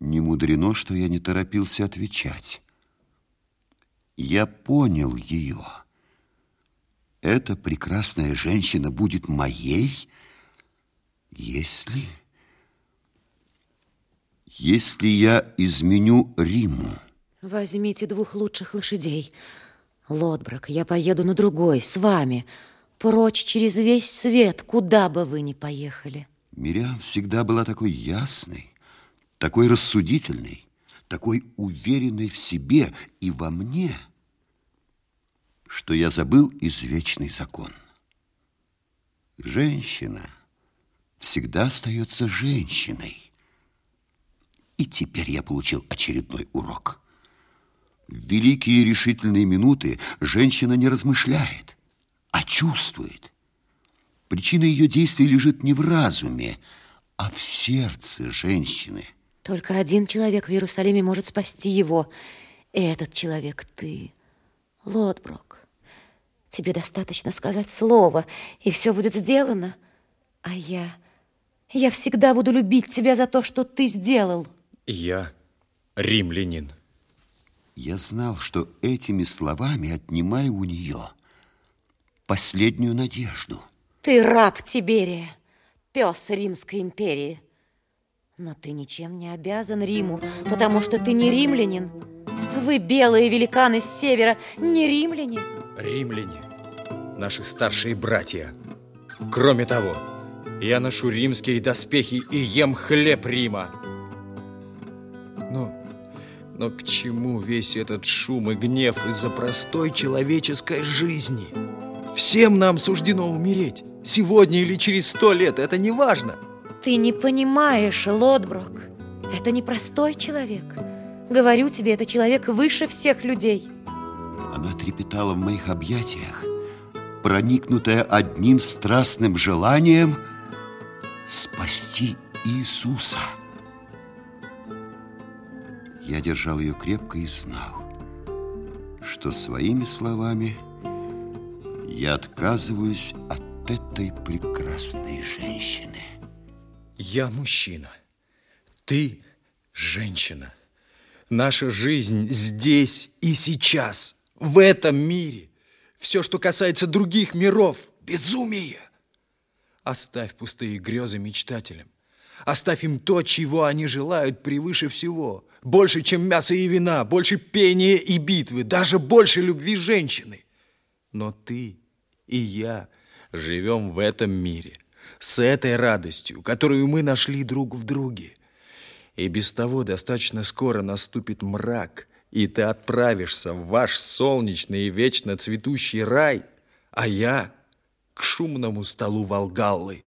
Не мудрено, что я не торопился отвечать. Я понял ее. Эта прекрасная женщина будет моей, если... Если я изменю Риму. Возьмите двух лучших лошадей. Лотбрак, я поеду на другой, с вами. Прочь через весь свет, куда бы вы ни поехали. Мириам всегда была такой ясной, такой рассудительной, такой уверенной в себе и во мне, что я забыл извечный закон. Женщина всегда остается женщиной. И теперь я получил очередной урок. В великие решительные минуты женщина не размышляет, а чувствует. Причина ее действий лежит не в разуме, а в сердце женщины. Только один человек в Иерусалиме может спасти его. И этот человек ты, Лотброк. Тебе достаточно сказать слово, и все будет сделано. А я... Я всегда буду любить тебя за то, что ты сделал. Я римлянин. Я знал, что этими словами отнимаю у нее последнюю надежду. Ты раб Тиберия, пес Римской империи. Но ты ничем не обязан Риму, потому что ты не римлянин. Вы, белые великаны с севера, не римляне. Римляне, наши старшие братья. Кроме того, я ношу римские доспехи и ем хлеб Рима. Но, но к чему весь этот шум и гнев из-за простой человеческой жизни? Всем нам суждено умереть. Сегодня или через сто лет, это не важно. Ты не понимаешь, Лотброк. Это не простой человек. Говорю тебе, это человек выше всех людей. Она трепетала в моих объятиях, проникнутая одним страстным желанием спасти Иисуса. Я держал ее крепко и знал, что своими словами я отказываюсь от этой прекрасной женщины. Я мужчина, ты женщина. Наша жизнь здесь и сейчас, в этом мире. Все, что касается других миров, безумие. Оставь пустые грезы мечтателям. Оставь им то, чего они желают превыше всего. Больше, чем мясо и вина, больше пения и битвы, даже больше любви женщины. Но ты и я живем в этом мире с этой радостью, которую мы нашли друг в друге. И без того достаточно скоро наступит мрак, и ты отправишься в ваш солнечный и вечно цветущий рай, а я к шумному столу Волгаллы.